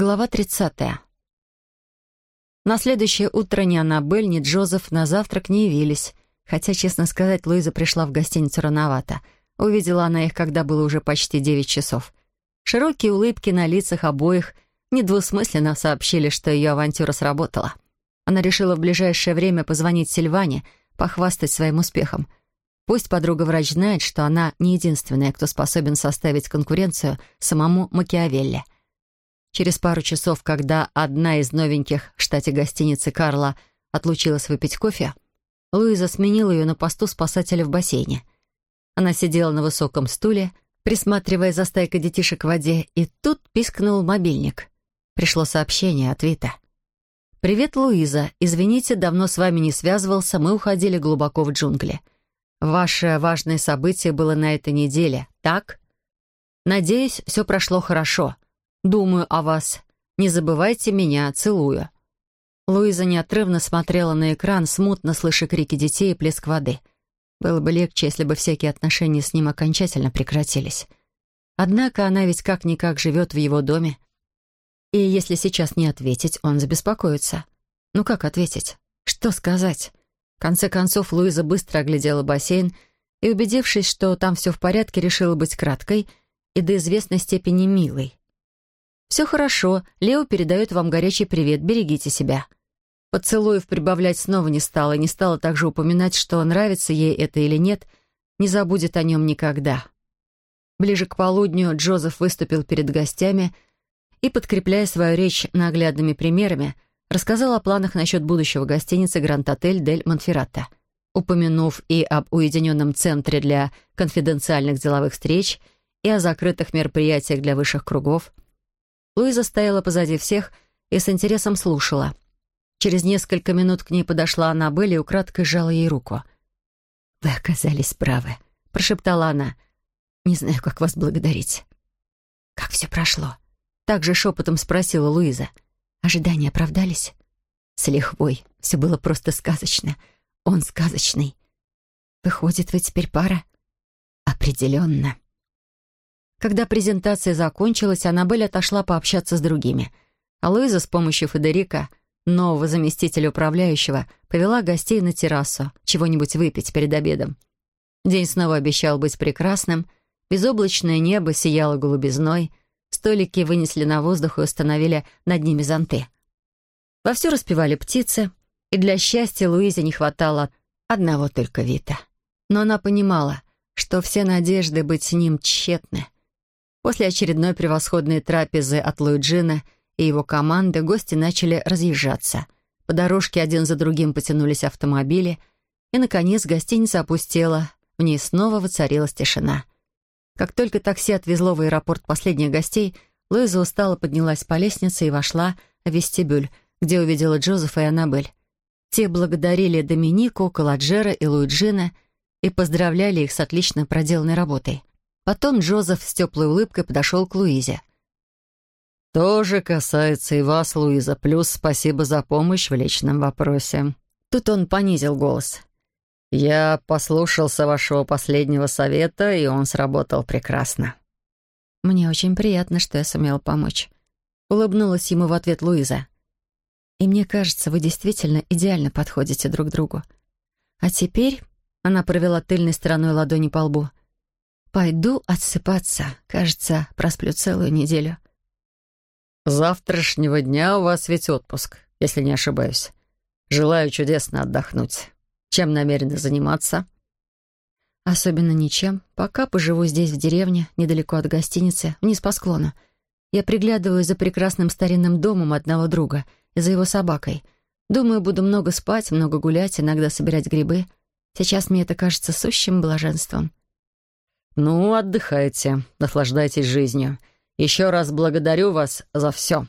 Глава 30. На следующее утро ни Аннабель, ни Джозеф на завтрак не явились, хотя, честно сказать, Луиза пришла в гостиницу рановато. Увидела она их, когда было уже почти девять часов. Широкие улыбки на лицах обоих недвусмысленно сообщили, что ее авантюра сработала. Она решила в ближайшее время позвонить Сильване, похвастать своим успехом. Пусть подруга-врач знает, что она не единственная, кто способен составить конкуренцию самому Макиавелли — Через пару часов, когда одна из новеньких в штате гостиницы Карла отлучилась выпить кофе, Луиза сменила ее на посту спасателя в бассейне. Она сидела на высоком стуле, присматривая за стайкой детишек в воде, и тут пискнул мобильник. Пришло сообщение от Вита. «Привет, Луиза. Извините, давно с вами не связывался, мы уходили глубоко в джунгли. Ваше важное событие было на этой неделе, так? Надеюсь, все прошло хорошо». Думаю о вас. Не забывайте меня. Целую». Луиза неотрывно смотрела на экран, смутно слыша крики детей и плеск воды. Было бы легче, если бы всякие отношения с ним окончательно прекратились. Однако она ведь как-никак живет в его доме. И если сейчас не ответить, он забеспокоится. Ну как ответить? Что сказать? В конце концов, Луиза быстро оглядела бассейн и, убедившись, что там все в порядке, решила быть краткой и до известной степени милой. «Все хорошо. Лео передает вам горячий привет. Берегите себя». Поцелуев прибавлять снова не стала, не стала также упоминать, что нравится ей это или нет, не забудет о нем никогда. Ближе к полудню Джозеф выступил перед гостями и, подкрепляя свою речь наглядными примерами, рассказал о планах насчет будущего гостиницы «Гранд-отель Дель Монферрата», упомянув и об уединенном центре для конфиденциальных деловых встреч, и о закрытых мероприятиях для высших кругов – Луиза стояла позади всех и с интересом слушала. Через несколько минут к ней подошла Аннабель и украдкой сжала ей руку. «Вы оказались правы», — прошептала она. «Не знаю, как вас благодарить». «Как все прошло?» Так же шепотом спросила Луиза. «Ожидания оправдались?» «С лихвой. Все было просто сказочно. Он сказочный. Выходит, вы теперь пара?» «Определенно». Когда презентация закончилась, Аннабель отошла пообщаться с другими. А Луиза с помощью Федерика, нового заместителя управляющего, повела гостей на террасу, чего-нибудь выпить перед обедом. День снова обещал быть прекрасным, безоблачное небо сияло голубизной, столики вынесли на воздух и установили над ними зонты. Вовсю распевали птицы, и для счастья Луизе не хватало одного только Вита. Но она понимала, что все надежды быть с ним тщетны — После очередной превосходной трапезы от Луиджина и его команды гости начали разъезжаться. По дорожке один за другим потянулись автомобили, и, наконец, гостиница опустела, в ней снова воцарилась тишина. Как только такси отвезло в аэропорт последних гостей, Луиза устало поднялась по лестнице и вошла в вестибюль, где увидела Джозефа и Аннабель. Те благодарили Доминику, Каладжера и Луиджина и поздравляли их с отлично проделанной работой. Потом Джозеф с теплой улыбкой подошел к Луизе. «Тоже касается и вас, Луиза, плюс спасибо за помощь в личном вопросе». Тут он понизил голос. «Я послушался вашего последнего совета, и он сработал прекрасно». «Мне очень приятно, что я сумела помочь», — улыбнулась ему в ответ Луиза. «И мне кажется, вы действительно идеально подходите друг другу. А теперь...» — она провела тыльной стороной ладони по лбу. Пойду отсыпаться. Кажется, просплю целую неделю. Завтрашнего дня у вас ведь отпуск, если не ошибаюсь. Желаю чудесно отдохнуть. Чем намерены заниматься? Особенно ничем. Пока поживу здесь, в деревне, недалеко от гостиницы, вниз по склону. Я приглядываю за прекрасным старинным домом одного друга и за его собакой. Думаю, буду много спать, много гулять, иногда собирать грибы. Сейчас мне это кажется сущим блаженством. «Ну, отдыхайте, наслаждайтесь жизнью. Еще раз благодарю вас за все».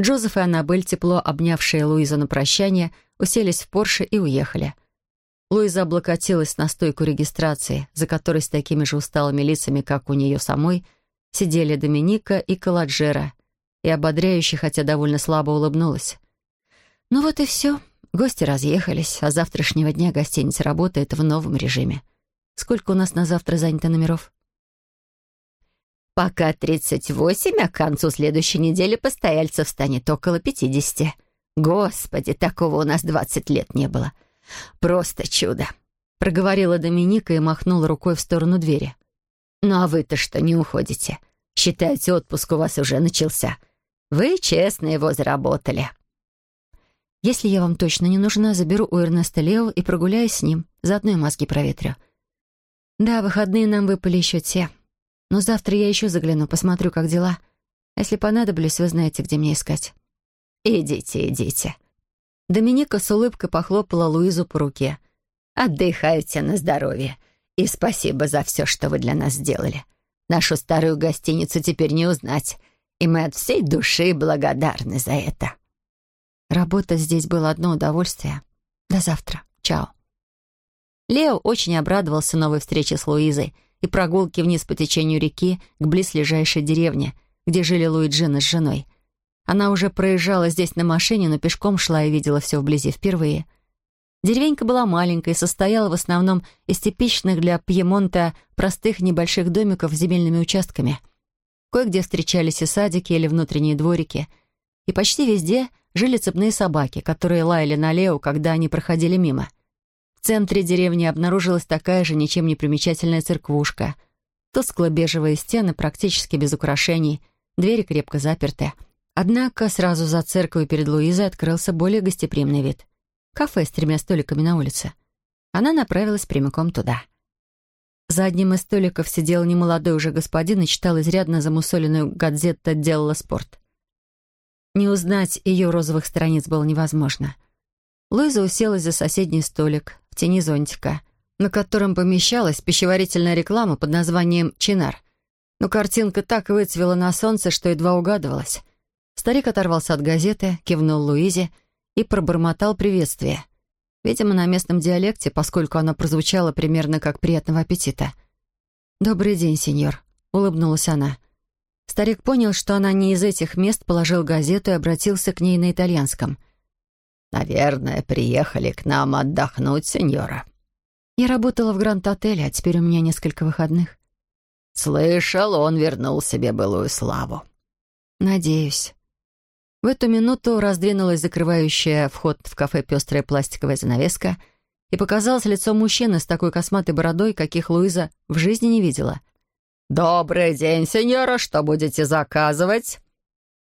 Джозеф и Аннабель, тепло обнявшие Луизу на прощание, уселись в Порше и уехали. Луиза облокотилась на стойку регистрации, за которой с такими же усталыми лицами, как у нее самой, сидели Доминика и Каладжера, и ободряюще, хотя довольно слабо улыбнулась. «Ну вот и все. Гости разъехались, а завтрашнего дня гостиница работает в новом режиме. Сколько у нас на завтра занято номеров?» Пока 38, а к концу следующей недели постояльцев станет около 50. Господи, такого у нас 20 лет не было. Просто чудо!» Проговорила Доминика и махнула рукой в сторону двери. «Ну а вы-то что, не уходите? Считайте, отпуск у вас уже начался. Вы честно его заработали». «Если я вам точно не нужна, заберу у Эрнеста Лео и прогуляюсь с ним. Заодно и мозги проветрю». «Да, выходные нам выпали еще те. Но завтра я еще загляну, посмотрю, как дела. Если понадоблюсь, вы знаете, где мне искать». «Идите, идите». Доминика с улыбкой похлопала Луизу по руке. «Отдыхайте на здоровье. И спасибо за все, что вы для нас сделали. Нашу старую гостиницу теперь не узнать, и мы от всей души благодарны за это». Работа здесь было одно удовольствие. До завтра. Чао. Лео очень обрадовался новой встрече с Луизой и прогулке вниз по течению реки к близлежащей деревне, где жили Луиджина с женой. Она уже проезжала здесь на машине, но пешком шла и видела все вблизи впервые — Деревенька была маленькой и состояла в основном из типичных для Пьемонта простых небольших домиков с земельными участками. Кое-где встречались и садики или внутренние дворики. И почти везде жили цепные собаки, которые лаяли на Лео, когда они проходили мимо. В центре деревни обнаружилась такая же ничем не примечательная церквушка. Тускло-бежевые стены практически без украшений, двери крепко заперты. Однако сразу за церковью перед Луизой открылся более гостеприимный вид кафе с тремя столиками на улице. Она направилась прямиком туда. За одним из столиков сидел немолодой уже господин и читал изрядно замусоленную газету «Делала спорт». Не узнать ее розовых страниц было невозможно. Луиза уселась за соседний столик тени зонтика, на котором помещалась пищеварительная реклама под названием «Чинар». Но картинка так выцвела на солнце, что едва угадывалась. Старик оторвался от газеты, кивнул Луизе — и пробормотал приветствие. Видимо, на местном диалекте, поскольку оно прозвучало примерно как «приятного аппетита». «Добрый день, сеньор», — улыбнулась она. Старик понял, что она не из этих мест, положил газету и обратился к ней на итальянском. «Наверное, приехали к нам отдохнуть, сеньора». «Я работала в Гранд-отеле, а теперь у меня несколько выходных». «Слышал, он вернул себе былую славу». «Надеюсь». В эту минуту раздвинулась закрывающая вход в кафе пестрая пластиковая занавеска и показалось лицо мужчины с такой косматой бородой, каких Луиза в жизни не видела. «Добрый день, сеньора, что будете заказывать?»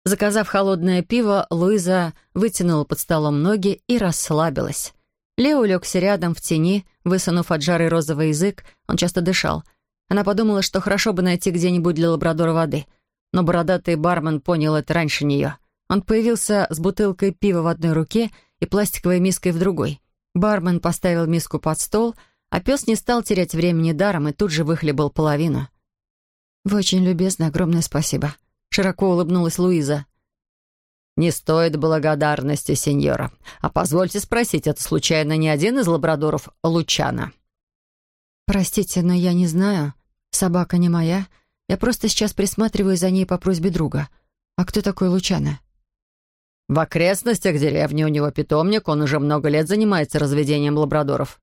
Заказав холодное пиво, Луиза вытянула под столом ноги и расслабилась. Лео улегся рядом в тени, высунув от жары розовый язык, он часто дышал. Она подумала, что хорошо бы найти где-нибудь для лабрадора воды, но бородатый бармен понял это раньше нее. Он появился с бутылкой пива в одной руке и пластиковой миской в другой. Бармен поставил миску под стол, а пес не стал терять времени даром и тут же выхлебал половину. «Вы очень любезны, огромное спасибо», — широко улыбнулась Луиза. «Не стоит благодарности, сеньора. А позвольте спросить, это случайно не один из лабрадоров Лучана?» «Простите, но я не знаю. Собака не моя. Я просто сейчас присматриваю за ней по просьбе друга. А кто такой Лучана?» В окрестностях деревни у него питомник, он уже много лет занимается разведением лабрадоров.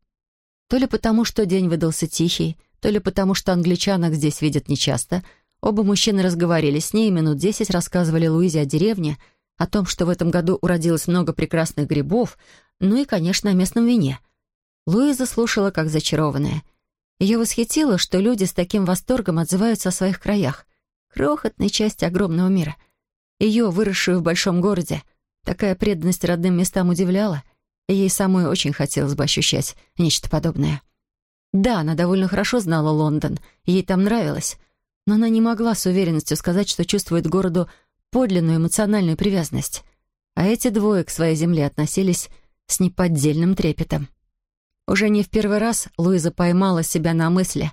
То ли потому, что день выдался тихий, то ли потому, что англичанок здесь видят нечасто, оба мужчины разговаривали с ней минут десять рассказывали Луизе о деревне, о том, что в этом году уродилось много прекрасных грибов, ну и, конечно, о местном вине. Луиза слушала как зачарованная. Ее восхитило, что люди с таким восторгом отзываются о своих краях, крохотной части огромного мира — ее, выросшую в большом городе, такая преданность родным местам удивляла, и ей самой очень хотелось бы ощущать нечто подобное. Да, она довольно хорошо знала Лондон, ей там нравилось, но она не могла с уверенностью сказать, что чувствует городу подлинную эмоциональную привязанность. А эти двое к своей земле относились с неподдельным трепетом. Уже не в первый раз Луиза поймала себя на мысли,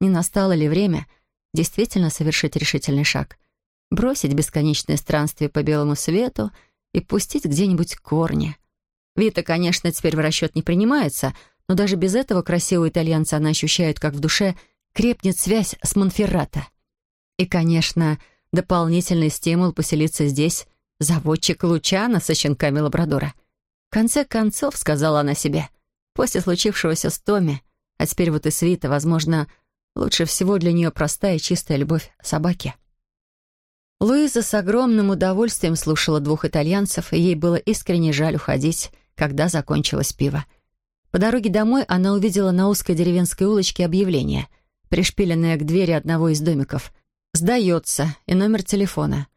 не настало ли время действительно совершить решительный шаг — бросить бесконечное странствие по белому свету и пустить где-нибудь корни. Вита, конечно, теперь в расчет не принимается, но даже без этого красивого итальянца она ощущает, как в душе крепнет связь с Монферрато. И, конечно, дополнительный стимул поселиться здесь — заводчик Лучана со щенками лабрадора. В конце концов, сказала она себе, после случившегося с Томми, а теперь вот и с Вита, возможно, Лучше всего для нее простая и чистая любовь собаки. Луиза с огромным удовольствием слушала двух итальянцев, и ей было искренне жаль уходить, когда закончилось пиво. По дороге домой она увидела на узкой деревенской улочке объявление, пришпиленное к двери одного из домиков. «Сдается» и номер телефона.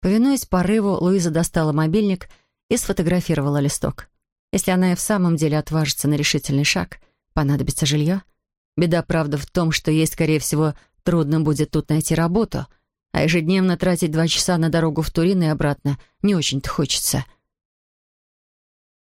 Повинуясь порыву, Луиза достала мобильник и сфотографировала листок. Если она и в самом деле отважится на решительный шаг, понадобится жилье. Беда, правда, в том, что ей, скорее всего, трудно будет тут найти работу, а ежедневно тратить два часа на дорогу в Турин и обратно не очень-то хочется —